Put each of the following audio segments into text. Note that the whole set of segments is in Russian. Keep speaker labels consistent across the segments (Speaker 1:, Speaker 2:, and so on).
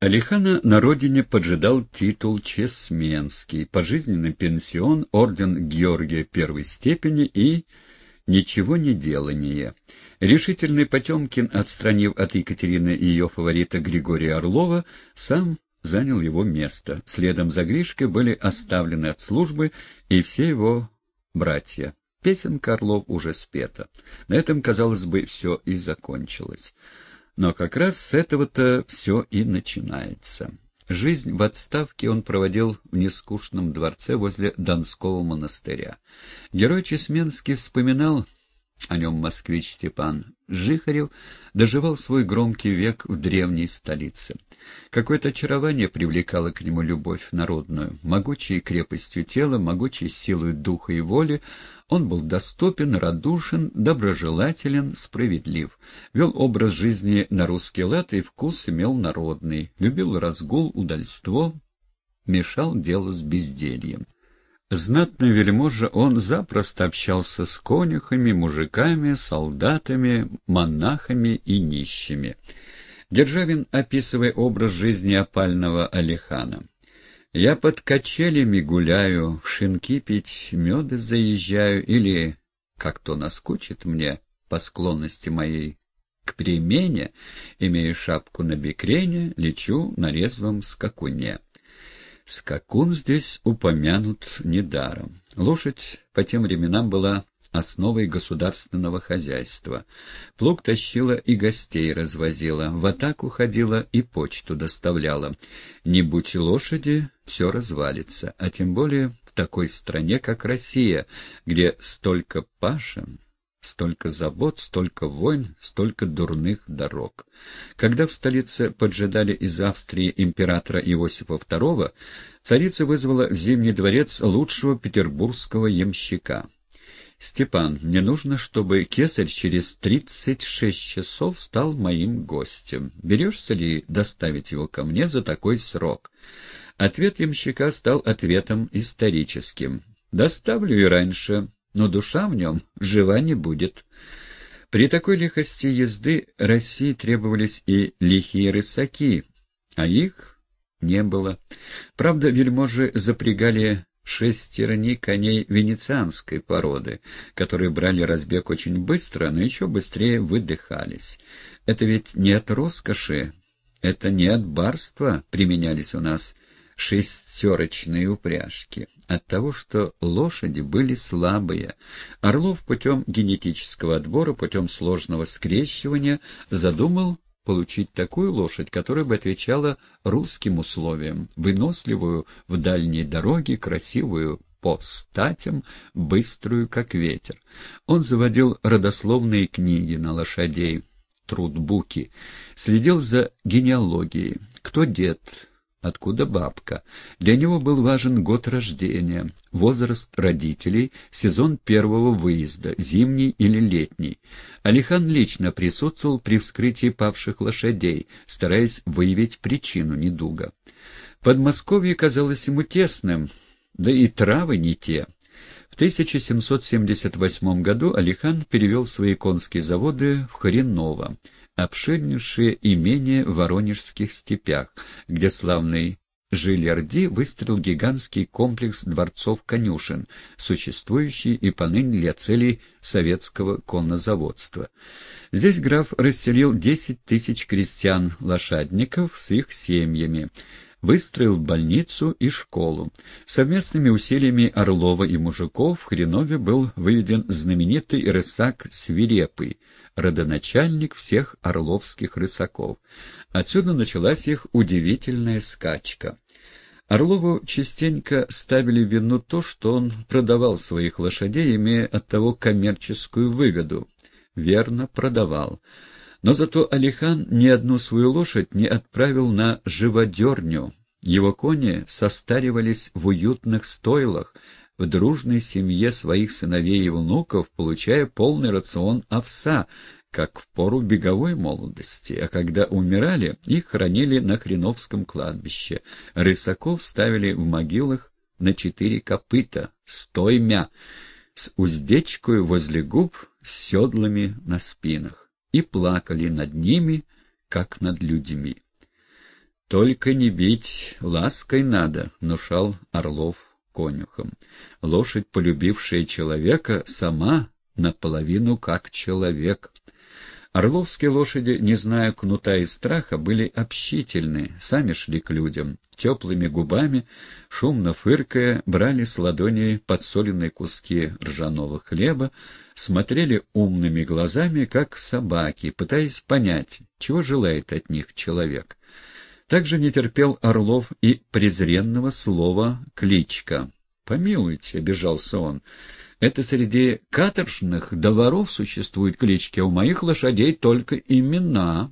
Speaker 1: Алихана на родине поджидал титул Чесменский, пожизненный пенсион, орден Георгия первой степени и ничего не делание. Решительный Потемкин, отстранив от Екатерины ее фаворита Григория Орлова, сам занял его место. Следом за Гришкой были оставлены от службы и все его братья. Песенка Орлов уже спета. На этом, казалось бы, все и закончилось. Но как раз с этого-то все и начинается. Жизнь в отставке он проводил в нескучном дворце возле Донского монастыря. Герой Чесменский вспоминал о нем москвич Степан Жихарев доживал свой громкий век в древней столице. Какое-то очарование привлекало к нему любовь народную. Могучей крепостью тела, могучей силой духа и воли, он был доступен, радушен, доброжелателен, справедлив. Вел образ жизни на русский лад и вкус имел народный. Любил разгул, удальство, мешал дело с бездельем. Знатный вельможа, он запросто общался с конюхами, мужиками, солдатами, монахами и нищими. Державин, описывая образ жизни опального Алихана. «Я под качелями гуляю, в шинки пить меды заезжаю, или, как то наскучит мне, по склонности моей к перемене, имею шапку на бекрене, лечу на резвом скакуне». Скакун здесь упомянут недаром. Лошадь по тем временам была основой государственного хозяйства. Плуг тащила и гостей развозила, в атаку ходила и почту доставляла. Не будь лошади, все развалится, а тем более в такой стране, как Россия, где столько пашин, Столько забот, столько войн, столько дурных дорог. Когда в столице поджидали из Австрии императора Иосифа II, царица вызвала в Зимний дворец лучшего петербургского ямщика. «Степан, мне нужно, чтобы кесарь через тридцать шесть часов стал моим гостем. Берешься ли доставить его ко мне за такой срок?» Ответ ямщика стал ответом историческим. «Доставлю и раньше» но душа в нем жива не будет. При такой лихости езды России требовались и лихие рысаки, а их не было. Правда, вельможи запрягали шестерни коней венецианской породы, которые брали разбег очень быстро, но еще быстрее выдыхались. Это ведь не от роскоши, это не от барства применялись у нас шестерочные упряжки. От того, что лошади были слабые, Орлов путем генетического отбора, путем сложного скрещивания задумал получить такую лошадь, которая бы отвечала русским условиям, выносливую в дальней дороге, красивую по статям, быструю, как ветер. Он заводил родословные книги на лошадей, трудбуки, следил за генеалогией, кто дед, Откуда бабка? Для него был важен год рождения, возраст родителей, сезон первого выезда, зимний или летний. Алихан лично присутствовал при вскрытии павших лошадей, стараясь выявить причину недуга. Подмосковье казалось ему тесным, да и травы не те. В 1778 году Алихан перевел свои конские заводы в Хреново обширнейшее имение в Воронежских степях, где славный Жильярди выстроил гигантский комплекс дворцов-конюшен, существующий и поныне для целей советского коннозаводства. Здесь граф расселил 10 тысяч крестьян-лошадников с их семьями, выстроил больницу и школу. Совместными усилиями Орлова и Мужиков в Хренове был выведен знаменитый рысак Свирепый, родоначальник всех орловских рысаков. Отсюда началась их удивительная скачка. Орлову частенько ставили вину то, что он продавал своих лошадей, имея от того коммерческую выгоду. Верно, продавал. Но зато Алихан ни одну свою лошадь не отправил на живодерню. Его кони состаривались в уютных стойлах, в дружной семье своих сыновей и внуков, получая полный рацион овса, как в пору беговой молодости, а когда умирали, их хоронили на Хреновском кладбище. Рысаков ставили в могилах на четыре копыта, стоймя, с уздечкой возле губ, с седлами на спинах и плакали над ними, как над людьми. Только не бить, лаской надо, — внушал Орлов конюхом. Лошадь, полюбившая человека, сама наполовину как человек. Орловские лошади, не зная кнута и страха, были общительны, сами шли к людям. Теплыми губами, шумно фыркая, брали с ладоней подсоленные куски ржаного хлеба, смотрели умными глазами, как собаки, пытаясь понять, чего желает от них человек. Также не терпел Орлов и презренного слова «кличка». «Помилуйте», — обижался он, — это среди каторжных до воров существуют клички, а у моих лошадей только имена.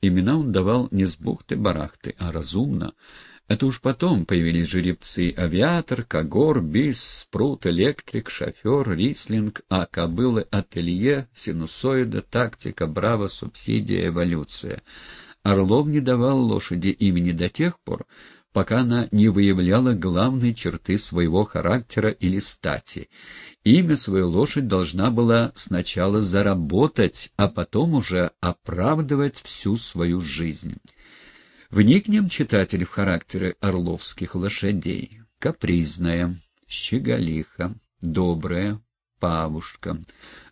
Speaker 1: Имена он давал не с бухты-барахты, а разумно. Это уж потом появились жеребцы авиатор, когор, бис, спрут, электрик, шофер, рислинг, а кобылы ателье, синусоида, тактика, браво, субсидия, эволюция. Орлов не давал лошади имени до тех пор, пока она не выявляла главной черты своего характера или стати. Имя свою лошадь должна была сначала заработать, а потом уже оправдывать всю свою жизнь. Вникнем, читатель, в характеры орловских лошадей. Капризная, щеголиха, добрая, павушка,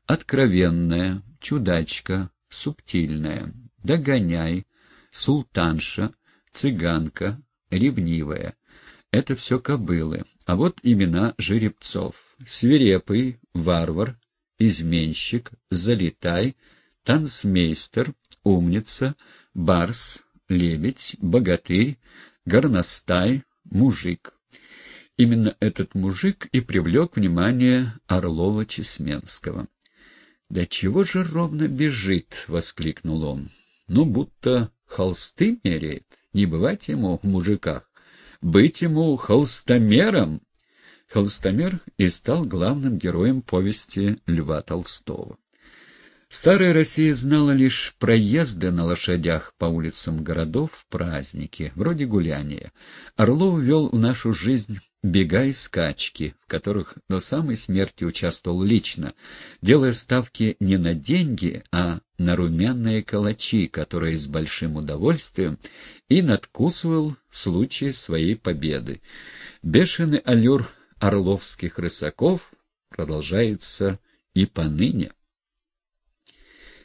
Speaker 1: откровенная, чудачка, субтильная, догоняй, султанша, цыганка, ревнивая. Это все кобылы. А вот имена жеребцов. Свирепый, варвар, изменщик, залетай, танцмейстер, умница, барс, лебедь, богатырь, горностай, мужик. Именно этот мужик и привлек внимание Орлова-Чесменского. «Да чего же ровно бежит?» — воскликнул он. «Ну, будто холсты меряет. Не бывать ему в мужиках. Быть ему холстомером. Холстомер и стал главным героем повести Льва Толстого. Старая Россия знала лишь проезды на лошадях по улицам городов праздники, вроде гуляния. Орлов ввел в нашу жизнь бега и скачки, в которых до самой смерти участвовал лично, делая ставки не на деньги, а на румяные калачи, которые с большим удовольствием и надкусывал в случае своей победы. Бешеный аллюр орловских рысаков продолжается и поныне.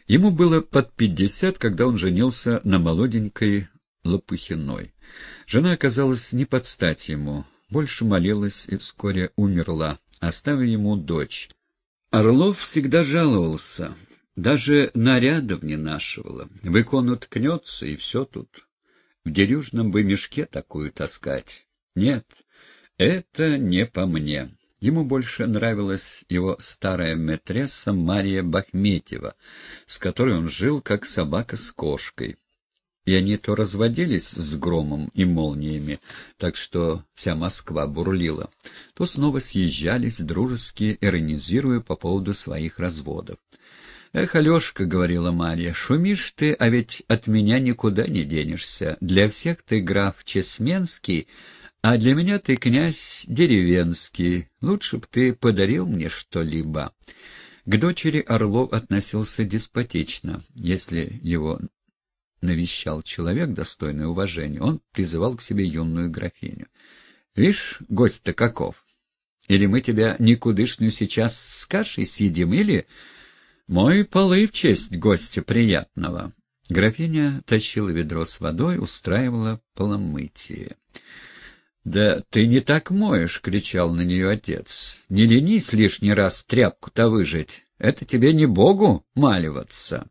Speaker 1: Ему было под пятьдесят, когда он женился на молоденькой Лопухиной. Жена оказалась не под стать ему, больше молилась и вскоре умерла, оставив ему дочь. Орлов всегда жаловался, даже нарядов не нашивала. В икону ткнется, и все тут. В дерюжном бы мешке такую таскать. Нет, это не по мне. Ему больше нравилась его старая метресса Мария Бахметьева, с которой он жил как собака с кошкой. И они то разводились с громом и молниями, так что вся Москва бурлила, то снова съезжались, дружески иронизируя по поводу своих разводов. «Эх, Алешка», — говорила Марья, — «шумишь ты, а ведь от меня никуда не денешься. Для всех ты граф Чесменский, а для меня ты князь деревенский. Лучше б ты подарил мне что-либо». К дочери Орлов относился деспотично. Если его навещал человек, достойный уважения, он призывал к себе юную графиню. «Вишь, гость-то каков! Или мы тебя никудышную сейчас с кашей съедим, или...» «Мой полы в честь гостя приятного». Графиня тащила ведро с водой, устраивала поломытие. «Да ты не так моешь!» — кричал на нее отец. «Не ленись лишний раз тряпку-то выжить. Это тебе не богу маливаться!»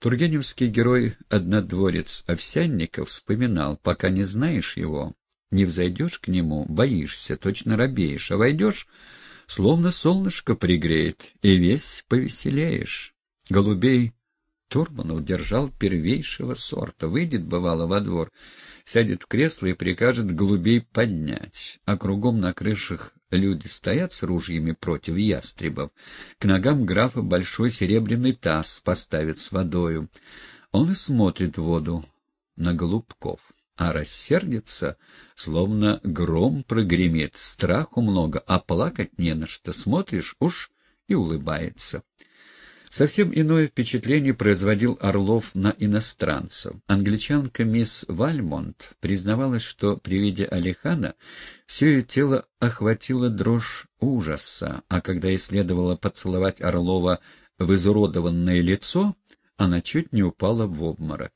Speaker 1: Тургеневский герой-однодворец Овсянников вспоминал, пока не знаешь его, не взойдешь к нему, боишься, точно робеешь, а войдешь, словно солнышко пригреет, и весь повеселеешь. Голубей Турманов держал первейшего сорта. Выйдет, бывало, во двор, сядет в кресло и прикажет голубей поднять, а кругом на крышах Люди стоят с ружьями против ястребов. К ногам графа большой серебряный таз поставит с водою. Он и смотрит воду на голубков, а рассердится, словно гром прогремит. Страху много, а плакать не на что. Смотришь уж и улыбается. Совсем иное впечатление производил Орлов на иностранцев. Англичанка мисс Вальмонт признавалась, что при виде Алихана все ее тело охватило дрожь ужаса, а когда ей следовало поцеловать Орлова в изуродованное лицо, она чуть не упала в обморок.